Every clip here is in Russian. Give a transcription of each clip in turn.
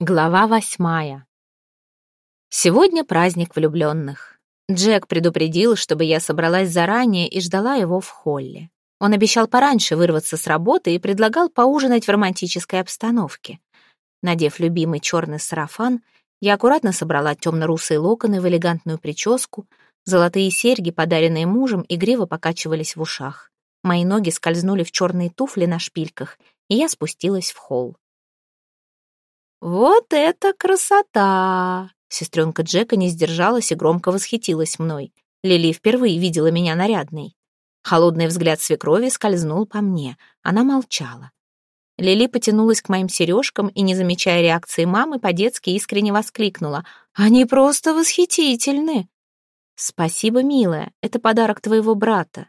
Глава восьмая. Сегодня праздник влюбленных. Джек предупредил, чтобы я собралась заранее и ждала его в холле. Он обещал пораньше вырваться с работы и предлагал поужинать в романтической обстановке. Надев любимый черный сарафан, я аккуратно собрала темно-русые локоны в элегантную прическу, золотые серьги, подаренные мужем, игриво покачивались в ушах. Мои ноги скользнули в черные туфли на шпильках, и я спустилась в холл. «Вот это красота!» Сестренка Джека не сдержалась и громко восхитилась мной. Лили впервые видела меня нарядной. Холодный взгляд свекрови скользнул по мне. Она молчала. Лили потянулась к моим сережкам и, не замечая реакции мамы, по-детски искренне воскликнула. «Они просто восхитительны!» «Спасибо, милая, это подарок твоего брата».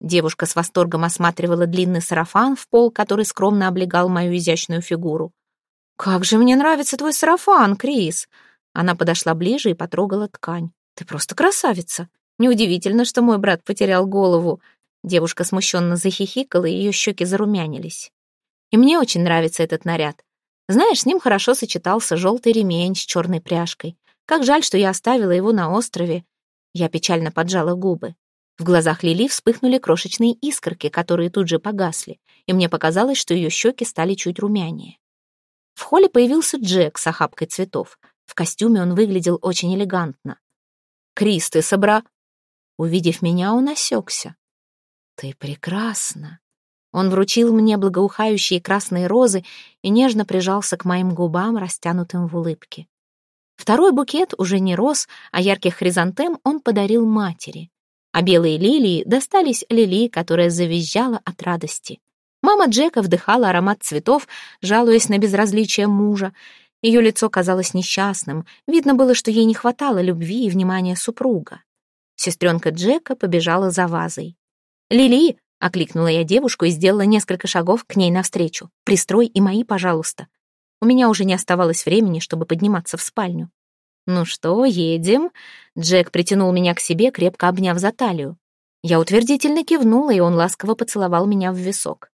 Девушка с восторгом осматривала длинный сарафан в пол, который скромно облегал мою изящную фигуру. «Как же мне нравится твой сарафан, Крис!» Она подошла ближе и потрогала ткань. «Ты просто красавица! Неудивительно, что мой брат потерял голову!» Девушка смущенно захихикала, и ее щеки зарумянились. «И мне очень нравится этот наряд. Знаешь, с ним хорошо сочетался желтый ремень с черной пряжкой. Как жаль, что я оставила его на острове». Я печально поджала губы. В глазах Лили вспыхнули крошечные искорки, которые тут же погасли, и мне показалось, что ее щеки стали чуть румянее. В холле появился Джек с охапкой цветов. В костюме он выглядел очень элегантно. «Крис, ты собра...» Увидев меня, он осекся. «Ты прекрасна!» Он вручил мне благоухающие красные розы и нежно прижался к моим губам, растянутым в улыбке. Второй букет уже не роз, а ярких хризантем он подарил матери. А белые лилии достались Лили, которая завизжала от радости. Мама Джека вдыхала аромат цветов, жалуясь на безразличие мужа. Ее лицо казалось несчастным. Видно было, что ей не хватало любви и внимания супруга. Сестренка Джека побежала за вазой. «Лили!» — окликнула я девушку и сделала несколько шагов к ней навстречу. «Пристрой и мои, пожалуйста». У меня уже не оставалось времени, чтобы подниматься в спальню. «Ну что, едем?» Джек притянул меня к себе, крепко обняв за талию. Я утвердительно кивнула, и он ласково поцеловал меня в висок.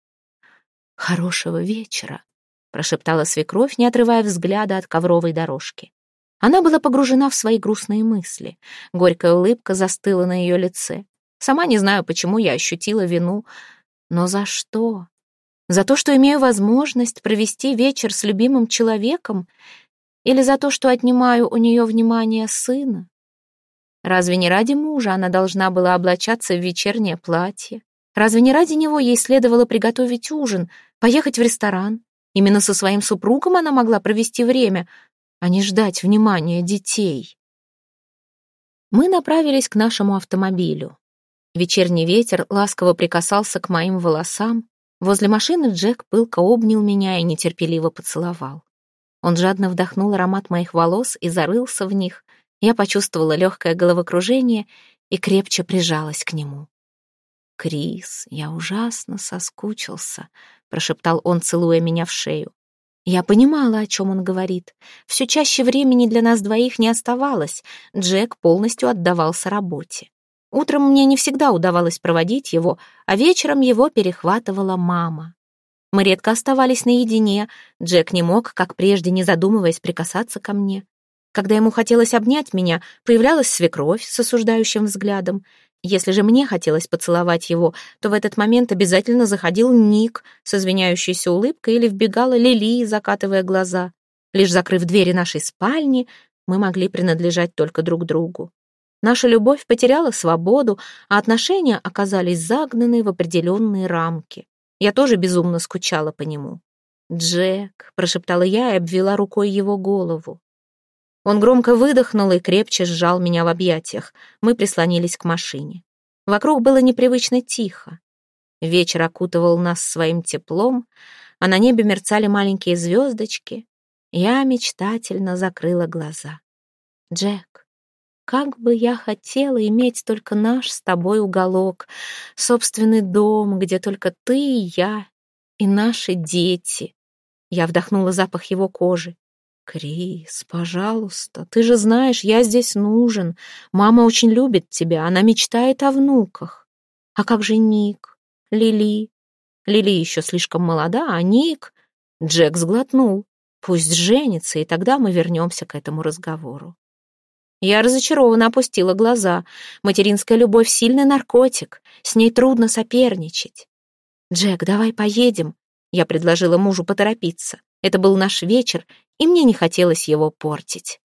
«Хорошего вечера», — прошептала свекровь, не отрывая взгляда от ковровой дорожки. Она была погружена в свои грустные мысли. Горькая улыбка застыла на ее лице. Сама не знаю, почему я ощутила вину. Но за что? За то, что имею возможность провести вечер с любимым человеком? Или за то, что отнимаю у нее внимание сына? Разве не ради мужа она должна была облачаться в вечернее платье? Разве не ради него ей следовало приготовить ужин, поехать в ресторан. Именно со своим супругом она могла провести время, а не ждать внимания детей. Мы направились к нашему автомобилю. Вечерний ветер ласково прикасался к моим волосам. Возле машины Джек пылко обнял меня и нетерпеливо поцеловал. Он жадно вдохнул аромат моих волос и зарылся в них. Я почувствовала легкое головокружение и крепче прижалась к нему. «Крис, я ужасно соскучился», — прошептал он, целуя меня в шею. Я понимала, о чем он говорит. Все чаще времени для нас двоих не оставалось. Джек полностью отдавался работе. Утром мне не всегда удавалось проводить его, а вечером его перехватывала мама. Мы редко оставались наедине. Джек не мог, как прежде, не задумываясь, прикасаться ко мне. Когда ему хотелось обнять меня, появлялась свекровь с осуждающим взглядом. Если же мне хотелось поцеловать его, то в этот момент обязательно заходил Ник с извиняющейся улыбкой или вбегала Лили, закатывая глаза. Лишь закрыв двери нашей спальни, мы могли принадлежать только друг другу. Наша любовь потеряла свободу, а отношения оказались загнаны в определенные рамки. Я тоже безумно скучала по нему. «Джек», — прошептала я и обвела рукой его голову. Он громко выдохнул и крепче сжал меня в объятиях. Мы прислонились к машине. Вокруг было непривычно тихо. Вечер окутывал нас своим теплом, а на небе мерцали маленькие звездочки. Я мечтательно закрыла глаза. «Джек, как бы я хотела иметь только наш с тобой уголок, собственный дом, где только ты и я, и наши дети». Я вдохнула запах его кожи. «Крис, пожалуйста, ты же знаешь, я здесь нужен. Мама очень любит тебя, она мечтает о внуках. А как же Ник? Лили? Лили еще слишком молода, а Ник...» Джек сглотнул. Пусть женится, и тогда мы вернемся к этому разговору. Я разочарованно опустила глаза. Материнская любовь — сильный наркотик. С ней трудно соперничать. «Джек, давай поедем». Я предложила мужу поторопиться. Это был наш вечер, и мне не хотелось его портить.